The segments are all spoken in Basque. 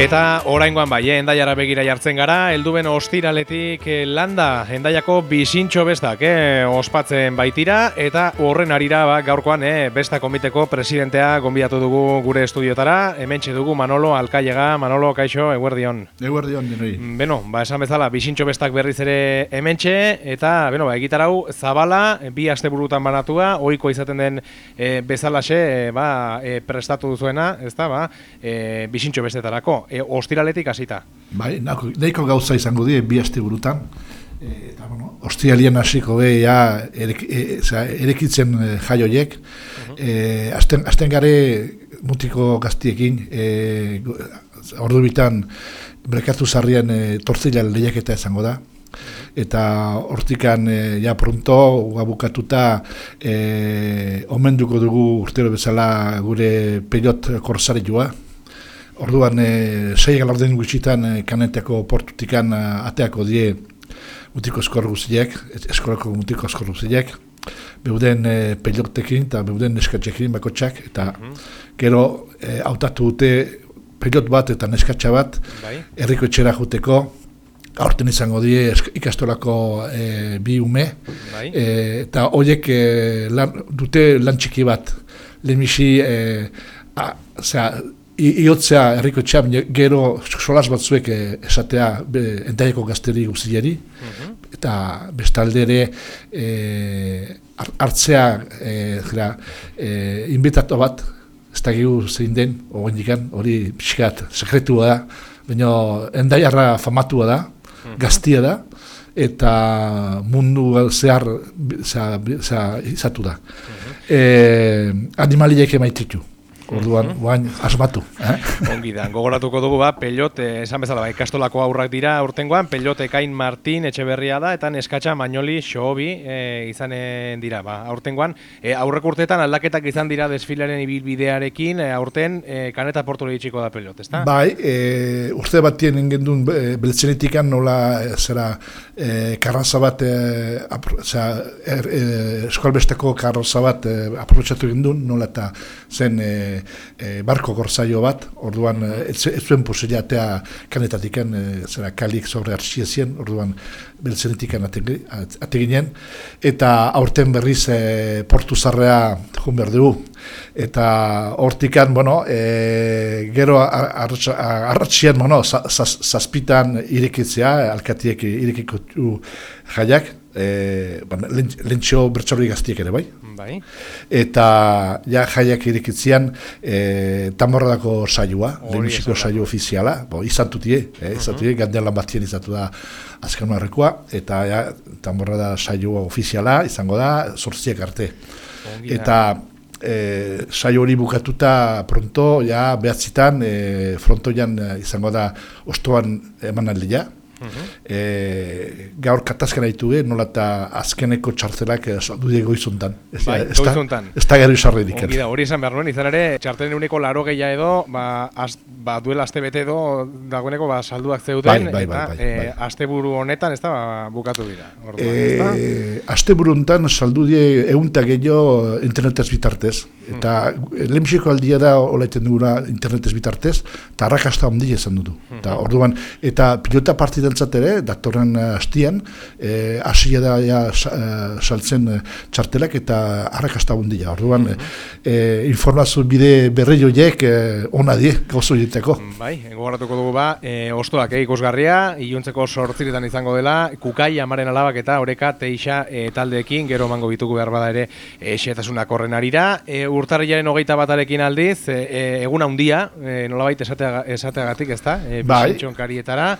Eta oraingoan bai, eh, endaiara begira jartzen gara, helduben ostiraletik eh, landa endaiako bisintxo bestak eh, ospatzen baitira, eta horren arira ba, gaurkoan eh, besta komiteko presidentea gonbiatu dugu gure estudiotara, hemen dugu Manolo Alkaiega, Manolo, kaixo, eguerdion. Eguerdion, dinoi. Mm, beno, ba, esan bezala, bisintxo bestak berriz ere hemen eta, beno, ba, egitarau, zabala, bi aste burutan banatua, ohiko izaten den eh, bezalaxe, eh, ba, eh, prestatu duzuena, ez da, ba, eh, bisintxo bestetarako e, ostiraletik hasita. Bai, nahiko gauza izango die bi aste burutan. E, eta bueno, ostiralien hasiko be ja erek, e, erekitzen e, jaioiek. Uh -huh. asten gare mutiko gaztiekin e, ordu bitan brekatu zarrien e, tortzila lehiaketa izango da eta hortikan e, ja pronto gabukatuta e, omenduko dugu urtero bezala gure pelot korsari joa Orduan, e, sei galarden gutxitan e, kaneteko portutikan e, ateako die mutiko eskor guziek, eskorako mutiko eskor guziek, beuden e, pelotekin eta beuden neskatxekin bakotxak, eta mm gero e, autatu dute pelot bat eta neskatxa bat, bai. erriko etxera juteko, aurten izango die ikastolako e, bi ume, bai. e, eta horiek e, dute lan txiki bat, lehenbixi, e, iotzea herriko txam, gero solas batzuek eh, esatea entaieko gazteri guztiari, mhm. eta bestalde ere e, hartzea e, jera, e, inbitatu bat, ez da gehu zein den, hori pixkat sekretua da, baina endaiarra famatua da, mhm. gaztia da, eta mundu zehar izatu da. -hmm. animaliek emaititu. Orduan, -hmm. asmatu. Eh? Ongi da, gogoratuko dugu, ba, pelote, esan bezala, ba, ikastolako aurrak dira urtengoan, pelote kain Martin etxeberria da, eta neskatxa Mañoli Xobi e, izanen dira, ba, aurtengoan. E, aurrek urteetan aldaketak izan dira desfilaren ibilbidearekin, e, aurten e, kaneta portule itxiko da pelot, ezta? Bai, e, urte bat tien engendun e, beltzenetikan nola, e, zera, e, karraza bat, e, er, e, eskualbesteko karraza bat e, aprobetsatu egin nola eta zen e, e, barko gorzaio bat, orduan e, ez, zuen posilatea kanetatiken, e, zera kalik sobre arxiezien, orduan belzenetikan ateginen, eta aurten berriz e, portu zarrea jun behar dugu. Eta hortikan, bueno, e, gero arratxian, bueno, zazpitan irekitzea, alkatiek irekiko jaiak, e, lentxo bertsorri gaztiek ere, bai? Bai. Eta ja jaiak irikitzean e, tamborradako saioa, lehenbiziko saio ofiziala, bo, izan tutie, eh, izan tutie, gandean lan batien izatu da azken marrekoa, eta ja, tamborrada saioa ofiziala izango da, sortziek arte. Eta e, saio hori bukatuta pronto, ja, behatzitan, e, frontoian izango da ostoan eman aldia, e, gaur katazkara ditu ge, nola eta azkeneko txartelak saldu die goizuntan. Ez, bai, ez, goizuntan. Ez da gero izarri diken. hori esan behar nuen, izan ere, txartelen uneko laro gehiago edo, ba, az, ba, duela azte bete edo, dagoeneko ba, salduak zeuden, bai, bai, bai, bai, eta bai, bai. azte buru honetan, ez da, ba, bukatu dira. Orduan, e, azte buru honetan saldu die egunta gehiago internetez bitartez, eta mm. lehenbiziko aldia da, olaiten duguna internetez bitartez, eta arrakasta ondia izan dutu. Mm. Eta, orduan, eta pilota partida entzat ere, datorren uh, astian, eh, asia da ja, uh, saltzen txartelak eta harrakasta bundia. Orduan, mm -hmm. informazio bide berre joiek uh, ona die, gauzo diteko. Bai, gogoratuko dugu ba, e, ostoak eh, ikusgarria, iluntzeko sortziretan izango dela, kukai, amaren alabak eta oreka teixa e, taldeekin, gero mango bituko behar bada ere, e, xetasunak horren arira. E, urtarriaren hogeita batarekin aldiz, e, eguna handia, e, nolabait esateagatik, ez da? E, bai. karietara,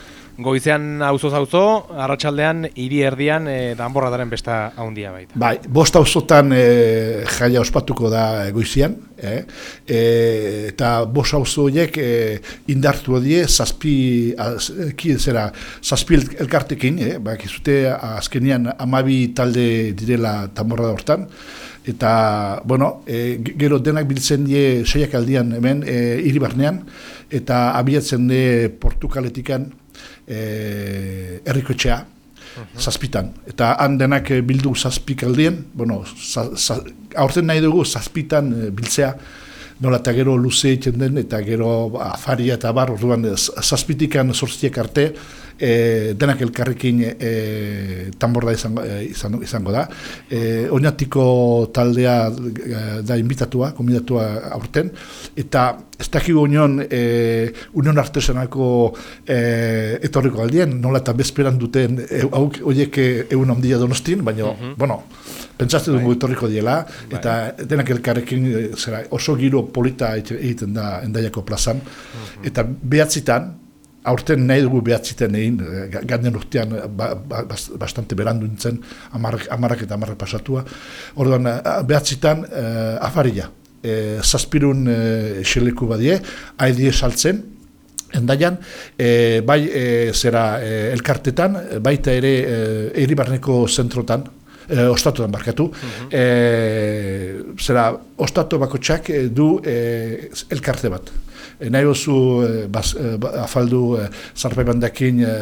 goizean auzo auzo, arratsaldean hiri erdian e, danborradaren besta handia baita. Bai, bost auzotan e, jaia ospatuko da goizean, eh? E, eta bost auzo horiek e, indartu die zazpi ki zera zazpi elkartekin, eh? Ba, kizute azkenian amabi talde direla danborrada hortan eta bueno, e, gero denak biltzen die seiak aldian hemen e, hiri barnean eta abiatzen de Portugaletikan eh errikotxea mhm. zazpitan. Eta han denak eh, bildu zazpik aldien, bueno, za, za, aurten nahi dugu zazpitan e, biltzea, nola eta gero luze egiten den, eta gero afaria eta bar, orduan zazpitikan sortziek arte, e, denak elkarrekin e, tamborda izango, e, izango, izango da. E, oinatiko taldea e, da invitatua, komidatua aurten, eta ez dakigu union, e, union artesanako e, etorriko aldien, nola eta bezperan duten e, hauk oiek egun ondia donostin, baina, mm -hmm. bueno, pentsatzen dugu bai. etorriko diela, bai. eta denak elkarrekin zera, oso giro polita egiten da endaiako plazan, mhm. eta behatzitan, aurten nahi dugu behatziten egin, eh, ganden urtean ba, ba, bastante berandu nintzen, amarrak, eta amarrak pasatua. Orduan, eh, behatzitan eh, afaria, eh, zazpirun eh, xeleku badie, haidie saltzen, endaian, eh, bai eh, zera eh, elkartetan, baita ere eh, eribarneko zentrotan, eh, ostatuan barkatu, mm -hmm. zera, ostatu bako txak du eh, elkarte bat. E, nahi oso e, e, ba, afaldu e, zarpe bandakin e,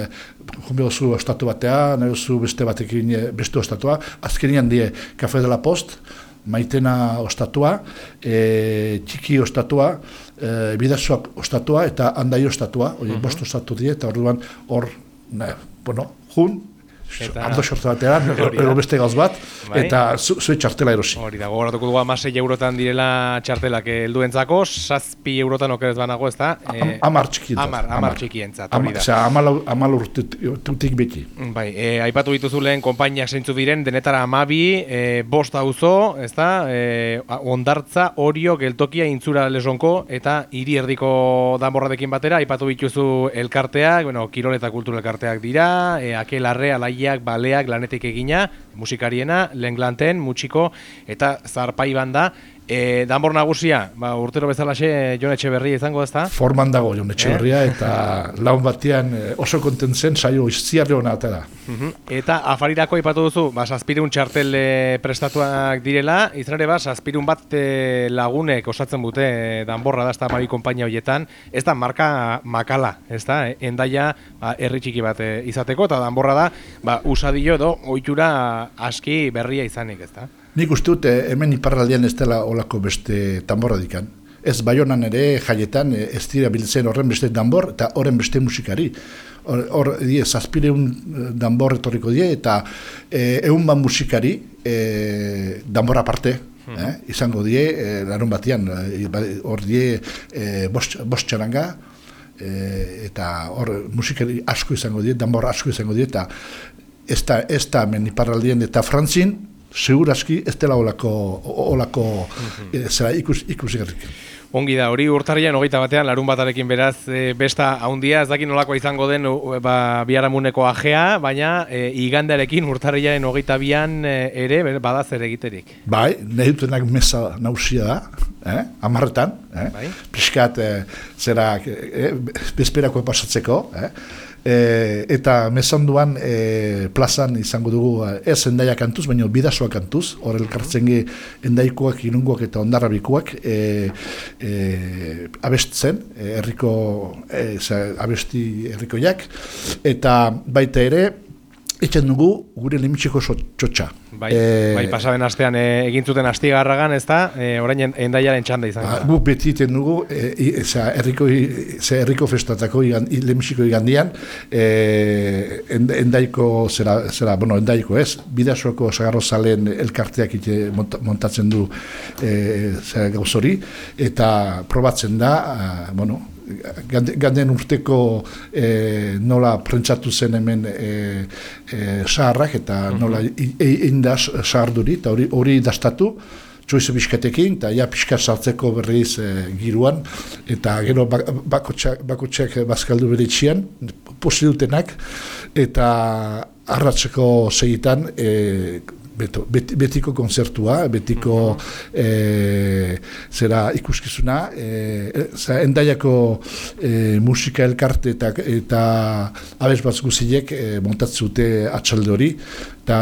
jumbe oso ostatu batea, nahi oso beste batekin e, beste ostatua. Azkenian die Kafe de la Post, maitena ostatua, e, txiki ostatua, e, bidazoak ostatua eta handai ostatua, hori uh bost ostatu die, eta orduan hor, bueno, jun, Eta... Ando sortu ero beste gauz bat, bai. eta zue zu txartela erosi. Hori da, gogoratuko dugu amasei eurotan direla txartelak helduentzako, zazpi eurotan okerez banago ez da? Eh, amar txikientzat. Amar, amar, txikientzat, hori da. Osea, amal, amal beti. Bai, e, aipatu dituzu lehen konpainiak zeintzu diren, denetara amabi, e, bost auzo, ez da? E, ondartza, orio, geltokia, intzura lesonko, eta hiri erdiko danborradekin batera, aipatu dituzu elkarteak, bueno, kirol eta kultura elkarteak dira, e, akelarre, alai gaiak, baleak, lanetik egina, musikariena, lenglanten, mutxiko, eta zarpai banda, E, danbor nagusia, ba, urtero bezalaxe Jon Etxeberria izango ez da? Forman dago Jon Etxeberria eh? eta laun batean eh, oso kontentzen saio izziarri hona atera. Uh Eta afarirako ipatu duzu, ba, saspirun txartel prestatuak direla, izan ere ba, saspirun bat lagunek osatzen bute danborra da, ez da mabi kompainia horietan, ez da marka makala, ez da, endaia ba, herri txiki bat izateko, eta danborra da, ba, usadio edo, oitura aski berria izanik, ez da? Nik uste dut, eh, hemen iparraldean ez dela olako beste tambora dikan. Ez baionan ere jaietan eh, ez dira biltzen horren beste tambor eta horren beste musikari. Hor, hor die, zazpireun eh, danbor etorriko die eta e, egun ban musikari e, danbor aparte. Hmm. Eh, izango die, e, larun batian, hor die e, bost, bost txaranga, eta hor musikari asko izango die, danbor asko izango die, eta ez da, ez da men iparraldien eta frantzin, segurazki ez dela olako, olako mm -hmm. zera ikus, ikusi Ongi da, hori urtarrian hogeita batean, larun batarekin beraz, e, besta haundia, ez dakit nolakoa izango den ba, biharamuneko ajea, baina e, igandearekin urtarriaren hogeita bian e, ere, bada zer egiterik. Bai, nahi dutenak mesa nausia da, eh? amarretan, eh? bai. piskat e, zera e, bezperako pasatzeko, eh? E, eta mesanduan e, plazan izango dugu ez endaia kantuz, baina bidasoa kantuz, hor elkartzen ge endaikoak, inungoak eta ondarrabikoak e, e, abestzen, herriko e, abesti herrikoiak, eta baita ere, Etzen dugu, gure limitxeko txotxa. Bai, e, bai pasaben astean e, egin zuten astigarragan, ez da, e, orain endaiaren txanda izan. Ba, gu beti iten dugu, e, eza, erriko, ze erriko festatako igan, limitxiko igandian, e, endaiko, zera, zera, bueno, endaiko ez, bidazuako zagarro zalen elkarteak ite montatzen du e, gauzori, eta probatzen da, a, bueno, ganden urteko e, nola prentsatu zen hemen e, e, saharrak eta mhm. nola egin da saharduri eta hori hori dastatu txoizu biskatekin, eta ja piskat sartzeko berriz e, giruan, eta gero bakotxak, bakotxak bazkaldu bere itxian, dutenak, eta arratzeko segitan, e, beto, betiko konzertua, betiko e, zera ikuskizuna, e, zera, endaiako e, musika elkarte eta, eta abez bat guziek e, montatzute atxalde hori, eta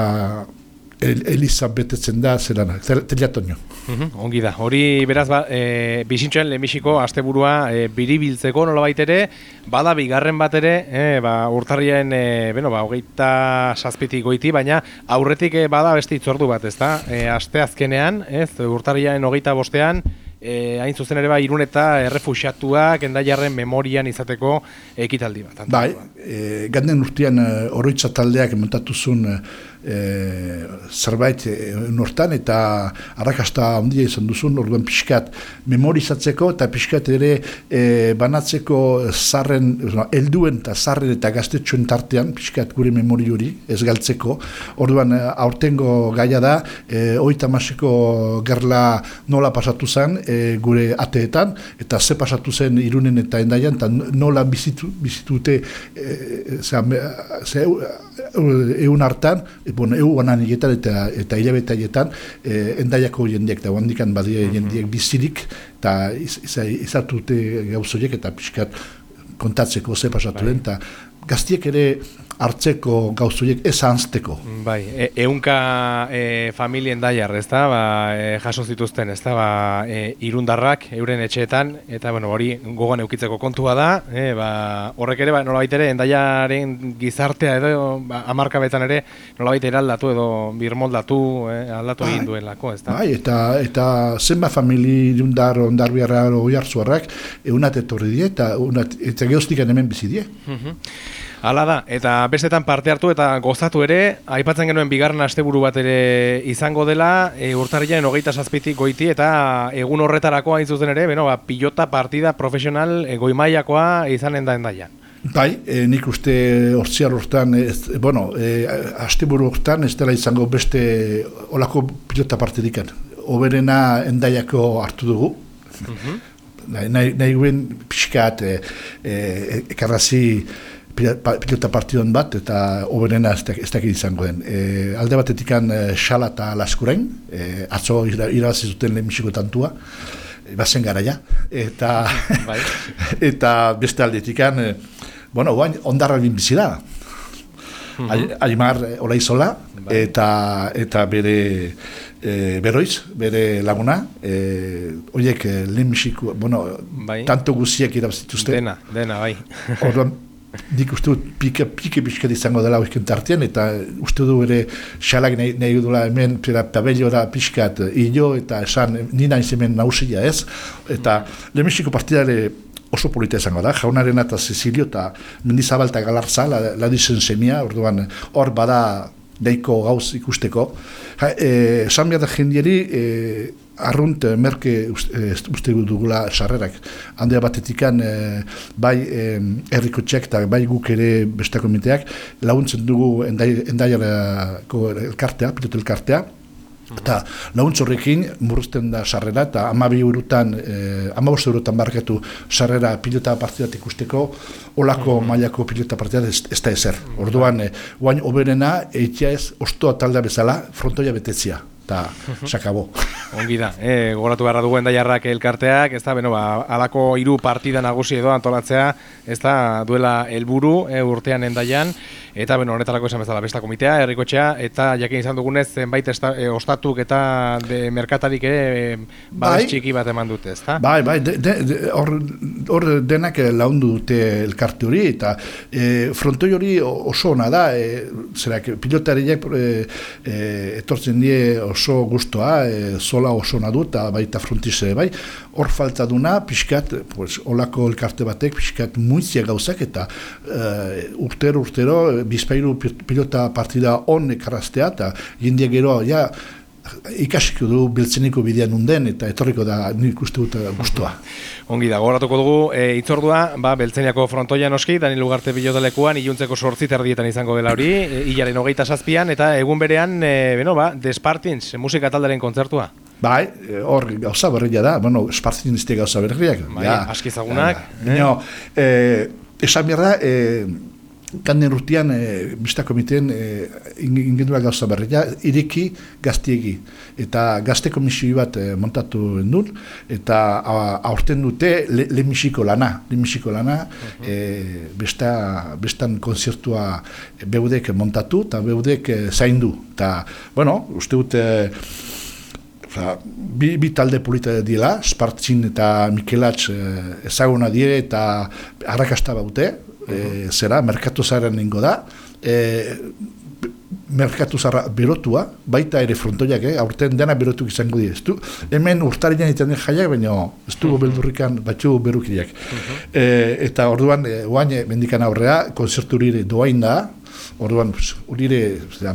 el, Elisa betetzen da zelana, teliatonio. Uh ongi da, hori beraz ba, e, bizintxoen lehenbiziko asteburua e, biribiltzeko nola baitere, bada bigarren bat ere, e, ba, urtarrien, e, bueno, ba, hogeita saspitik goiti, baina aurretik e, bada beste itzordu bat, ez da? E, aste azkenean, ez, urtarrien hogeita bostean, e, hain zuzen ere ba, irun eta errefuxatuak endaiarren memorian izateko ekitaldi bat. Bai, e, ganden urtean oroitza taldeak montatu zuen e, zerbait e, nortan eta arrakasta handia izan duzun, orduan pixkat memorizatzeko eta pixkat ere e, banatzeko zarren, helduen eta zarren eta gaztetxoen tartean, pixkat gure memori hori ez galtzeko, orduan e, aurtengo gaia da, e, oita maseko gerla nola pasatu zen e, gure ateetan, eta ze pasatu zen irunen eta endaian, eta nola bizitu, bizitute e, ze, egun hartan, bueno, egu banan eta, eta hilabetaietan, e, endaiako jendeak, eta handikan badia mm jendeak bizirik, eta izatute gauzoiek, eta pixkat kontatzeko ze pasatu bai. den, eta gaztiek ere hartzeko gauzuiek ez anzteko. Bai, e, eunka e, familien daiar, ez da, ba, e, jaso zituzten, ez da, ba, e, irundarrak euren etxeetan, eta bueno, hori gogoan eukitzeko kontua da, e, ba, horrek ere, ba, nola baitere, endaiaren gizartea edo, ba, amarkabetan ere, nola baitere aldatu edo birmoldatu, e, aldatu bai, egin duen lako, ez da. Bai, eta, eta zenba famili irundar, ondar biarra, oi hartzuarrak, eunat etorri die, eta, unat, eta geostik hemen bizi die. Hala da, eta bestetan parte hartu eta gozatu ere, aipatzen genuen bigarren asteburu bat ere izango dela, e, urtarriaren hogeita sazpitik goiti, eta egun horretarako hain zuzen ere, beno, ba, pilota partida profesional e, goimaiakoa izanen da endaian. Bai, e, nik uste hortziar hortan, ez, bueno, e, asteburu hortan ez dela izango beste olako pilota partidikan. Oberena endaiako hartu dugu. Mm Nahi, nahi guen pixkat, e, e, ekarrazi, pilota partidon bat, eta oberena ez dakit izango den. E, alde batetik an xala eta laskurain, e, atzo irabazi zuten lehenbiziko tantua, e, bazen gara ja, eta, bai. eta beste aldetik an, e, bueno, guain, ondarra bizi da. Mhm. Aimar e, Olaizola, bai. eta, eta bere e, beroiz, bere laguna, e, oiek e, lehenbiziko, bueno, bai. tanto guziek irabazituzte. Dena, dena, bai. Orduan, dik uste dut pike, pike pixka izango dela oizken tartean, eta uste du ere xalak nahi, nahi dula hemen pera tabelio da pixkat hilo, eta esan nina izemen nausia ez, eta lemexiko partidare oso polita izango da, jaunaren eta Cecilio eta mendizabalta galartza, la, la dizen semia, orduan hor bada deiko gauz ikusteko. Ha, e, esan behar da jendieri, e, arrunt eh, merke uste, uste dugula sarrerak. Handea batetikan e, bai e, erriko txek eta bai guk ere beste komiteak laguntzen dugu endaiarako elkartea, pilotu elkartea, Eta laguntz horrekin murruzten da sarrera eta amabi urutan, eh, amabost urutan barkatu sarrera pilota partidat ikusteko, olako mm mailako pilota partidat ez, ez da ezer. Orduan, eh, guain oberena, eitia ez, ostoa talda bezala, frontoia betetzia eta sakabo. Ongi da, e, gogoratu beharra duguen daiarrak elkarteak, ez da, beno, ba, alako hiru partida nagusi edo antolatzea, ez da, duela helburu e, urtean endaian, eta beno, honetarako esan bezala besta komitea, herrikotxea, eta jakin izan dugunez, zenbait esta, e, ostatuk eta de merkatarik ere e, bai, txiki bat eman dute, ez da? Bai, bai, hor denak laundu dute elkarte hori, eta e, frontoi hori oso ona da, e, zerak, pilotariak e, e, etortzen die oso gustoa, e, zola oso nadu eta baita frontize bai, hor falta duna, pixkat, pues, olako elkarte batek, pixkat muizia gauzak eta e, urtero, urtero, bizpairu pilota partida on ekaraztea eta jindia gero, ja, ikasiko du biltzeniko bidean unden eta etorriko da nik uste dut guztua. Ongi da, goratuko dugu, e, itzordua, ba, beltzeniako frontoia noski, Dani Lugarte bilotalekuan, iluntzeko sortzi terdietan izango dela hori, e, hilaren hogeita zazpian, eta egun berean, e, beno, ba, Despartins, musika taldaren kontzertua. Bai, e, hor gauza berria da, bueno, Despartins izte gauza berriak. Bai, ja, askizagunak. Ja, eh? eh, esan berda, eh, Kanden urtean, e, bista komiteen, e, ingendura gauza berria, ireki gaztiegi. Eta gazte komisio bat e, montatu endun, eta aurten dute lehenbiziko le lana. Lehenbiziko lana, uh -huh. besta, bestan konzertua beudek montatu, eta beudek zaindu. Eta, bueno, uste dute, bi, bi talde polita dira, Spartzin eta Mikelatz ezaguna dire eta harrakasta baute, e, zera, merkatu zaren ningo da, e, merkatu zarra berotua, baita ere frontoiak, eh? aurten dena berotuk izango dira. Du, hemen urtarian iten den jaiak, baina ez dugu beldurrikan batxu berukiak. E, eta orduan, e, oain, mendikan aurrea, konzerturire doain da, Orduan, urire,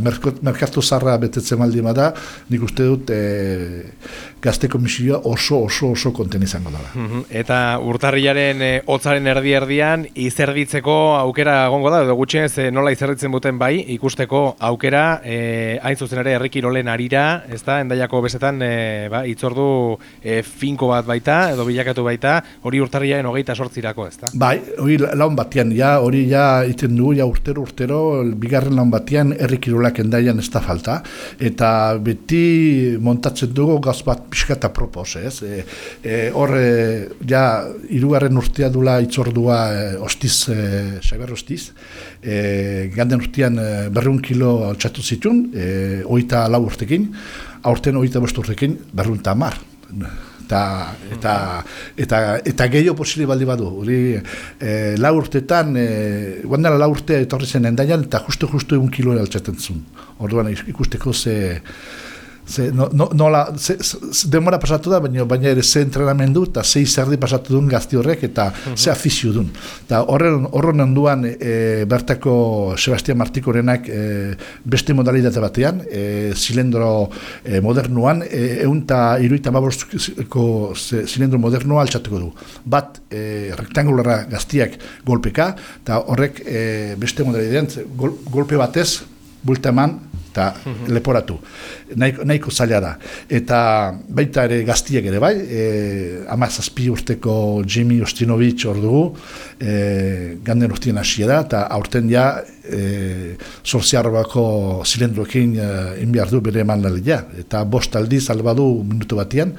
merkatu zarra betetzen maldi da, nik uste dut e, gazte komisioa oso, oso, oso konten izango. Mhm. Eta urtarriaren e, otzaren erdi erdian, izerditzeko aukera egongo da, edo gutxenez e, nola izerditzen buten bai, ikusteko aukera, e, hain zuzen ere errikirolen arira, ez da, endaiako bezetan, e, ba, itzordu e, finko bat baita, edo bilakatu baita, hori urtarriaren hogeita sortzirako, ez da? Bai, hori laun batian, ja, hori ja iten du, ja urtero, urtero, bigarren lan batean errikirolak endaian ez da falta, eta beti montatzen dugu gaz bat pixka eta propos, ez? E, e, hor, e, ja, irugarren urtea dula itzordua e, ostiz, e, saber ostiz, e, ganden urtean e, berrun kilo altxatu zitun, e, oita lau urtekin, aurten oita bost urtekin, berrun tamar eta eta eta eta gehiago posible baldi badu. Hori eh la urtetan eh guanda la urte etorri zen endaian eta justu justu 1 kilo altzaten zuen. Orduan ikusteko ze Ze, no, no, no la, ze, ze, demora pasatu da, baina, baina ere ze entrenamendu eta ze izerdi pasatu duen gazti horrek eta uh ze afizio duen. Eta horren, horren onduan e, bertako Sebastian Martikorenak e, beste modalitate batean, e, zilendro e, modernuan, e, egun eta iruita mabortzko zilendro modernua altxatuko du. Bat, e, rektangulara gaztiak golpeka, eta horrek e, beste modalitatean, gol, golpe batez, bultaman, eta leporatu. Nahiko, nahiko zaila da. Eta baita ere gaztiek ere bai, e, ama zazpi urteko Jimmy Ostinovic hor dugu, e, ganden urtien hasia da, eta aurten ja e, zorziarbako zilendroekin e, inbiar du bere eman lalila. Eta bost aldiz albadu minutu batian,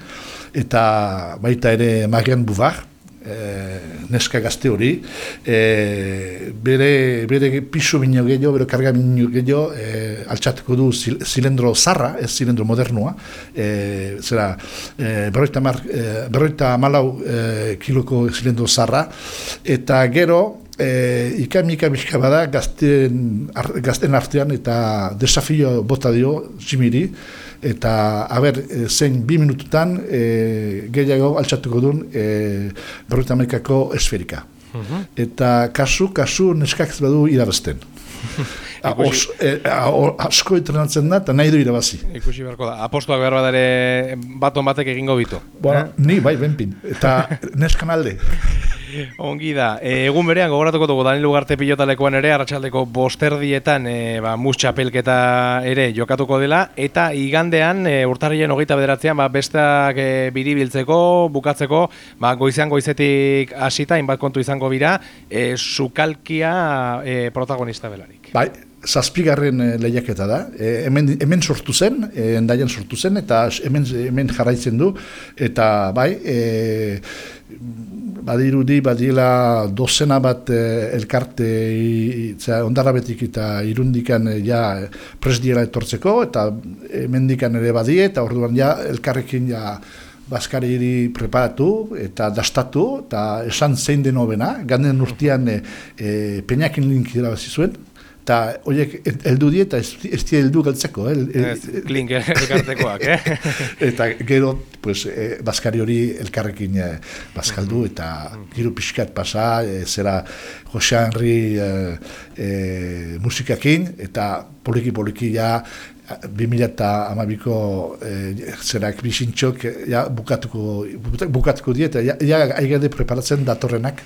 eta baita ere Marian Buvar, e, neska gazte hori, e, bere, bere pisu bineo gehiago, bere karga bineo gehiago, e, altxatuko du zilendro zarra, ez zilendro modernua, e, zera, e, berroita, mar, e, malau e, kiloko zilendro zarra, eta gero, e, ikamika bizka bada gazten, ar, gazten artean eta desafio bota dio, zimiri, eta haber e, zein bi minututan e, gehiago altxatuko duen e, berroita amerikako esferika. Mhm. Eta kasu, kasu neskak badu irabazten. Os, e, asko entrenatzen da, eta nahi du irabazi. Ikusi beharko da. Apostoak behar badare baton batek egingo bitu. Bueno, Ni, bai, benpin. Eta neskan alde. Ongi da. E, egun berean gogoratuko dugu Danilo Ugarte pilotalekoan ere arratsaldeko bosterdietan e, ba mus chapelketa ere jokatuko dela eta igandean e, urtarrien 29 ba besteak e, biribiltzeko bukatzeko ba goizean goizetik hasita inbat kontu izango bira e, sukalkia e, protagonista belarik. Bai, zazpigarren lehiaketa da. E, hemen, hemen sortu zen, e, endaian sortu zen, eta hemen, hemen jarraitzen du. Eta bai, e, badirudi badila dozena bat eh, elkarte ondarrabetik eta irundikan eh, ja presdiela etortzeko eta mendikan ere badie eta orduan ja elkarrekin ja Baskari preparatu eta dastatu eta esan zein den hobena, ganden urtean e, e, peinakin link zuen, eta horiek heldu die eta ez, ez die heldu galtzeko. Eh? Ez, klink elkartekoak, eh? eta gero, pues, eh, Baskari hori elkarrekin eh, Baskaldu eta giro pixkat pasa, eh, zera Jose Henry eh, eh, musikakin eta poliki-poliki ja 2000 eta amabiko e, zerak bisintxok ja, bukatuko, bukatuko die, eta ja, ja preparatzen datorrenak.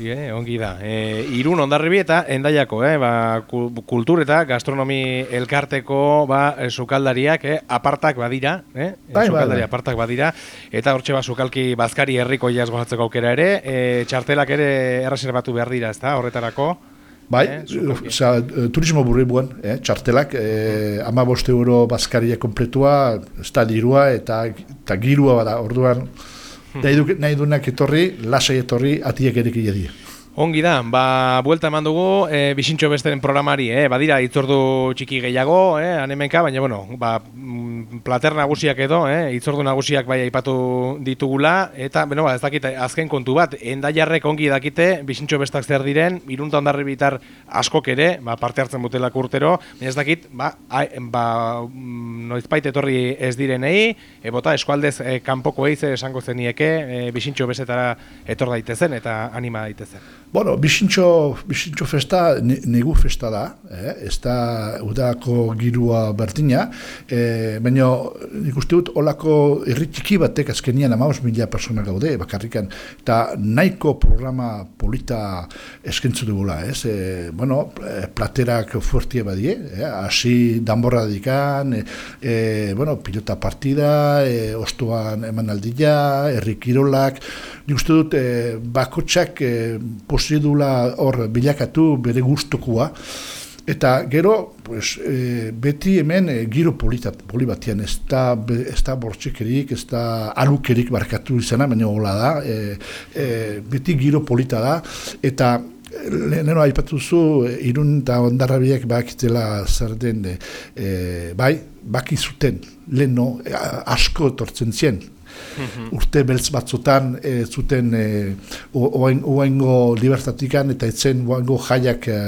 Ie, ongi da. E, irun ondarribi eta endaiako, eh, ba, kultur eta gastronomi elkarteko ba, sukaldariak eh, apartak badira, eh, bai, sukaldari bai, bai. apartak badira, eta hortxe ba, sukalki bazkari herriko jaz gozatzeko aukera ere, e, txartelak ere erreserbatu behar dira, ez da, horretarako? Bai, eh, oza, eh, turismo burri buen, eh, txartelak, eh, ama boste euro bazkaria kompletua, ez da dirua eta, eta girua bada, orduan, hmm. nahi, du, nahi duenak etorri, lasai etorri, atiek erik iedi. Ongi da, ba, buelta eman dugu, e, bisintxo besteren programari, eh, badira, itzordu txiki gehiago, eh, anemenka, baina, bueno, ba, mm, plater nagusiak edo, eh, itzordu nagusiak bai aipatu ditugula, eta, beno, ba, ez dakit, azken kontu bat, endaiarrek ongi dakite, bisintxo bestak zer diren, irunta ondarri bitar askok ere, ba, parte hartzen butelak urtero, ez dakit, ba, ai, ba, mm, noizpait etorri ez direnei, bota, eskualdez e, kanpoko eize esango zenieke, e, bisintxo besetara etor daitezen eta anima daitezen. Bueno, bisintxo, bisintxo festa, negu festa da, eh? ez da udako girua bertina, eh, baina nik uste dut olako irritiki batek azkenian amaus mila persona gaude, bakarrikan, eta nahiko programa polita eskentzu dugula, ez? E, bueno, eh, platerak fuertia badie, eh? hasi danborra dikan, e, e, bueno, pilota partida, e, ostuan emanaldia, errikirolak, nik uste dut, e, bakotxak e, posidula hor bilakatu bere guztokua, Eta gero, pues, e, beti hemen e, giro politat, poli batian, ez da, ez da bortxekerik, ez da alukerik barkatu izena, baina hola da, e, e, beti giro polita da, eta lehenero aipatu zu, irun eta ondarrabiak bakitela zer den, e, bai, baki zuten, leheno, asko etortzen zien, urte beltz batzutan e, zuten e, oaingo libertatikan eta etzen oaingo jaiak e,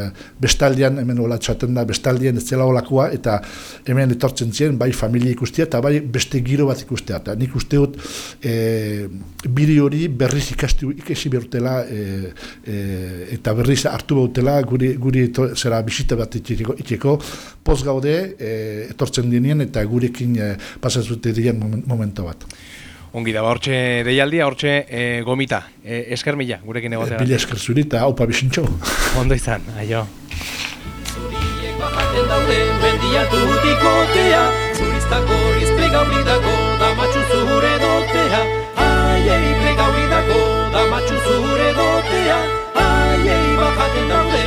bestaldian, hemen hola txaten da bestaldian ez zela olakoa eta hemen etortzen ziren bai familia ikustia eta bai beste giro bat ikustea eta nik uste dut e, biri hori berriz ikastu ikesi bertela e, e, eta berriz hartu bautela guri, guri eto, zera bisita bat itxeko, itxeko poz gaude e, etortzen dinien eta gurekin e, pasazute diren momentu bat. Ongi da, hortxe deialdia, hortxe e, gomita, e, esker mila, gurekin egotea. E, Bila esker zurita, hau pabizintxo. Ondo izan, aio. Zuriek bajaten daude, mendiatu dikotea, zuristako izple gauridako, da matxu zure dotea. Aiei, ple gauridako, da matxu zure dotea. Aiei, bajaten daude,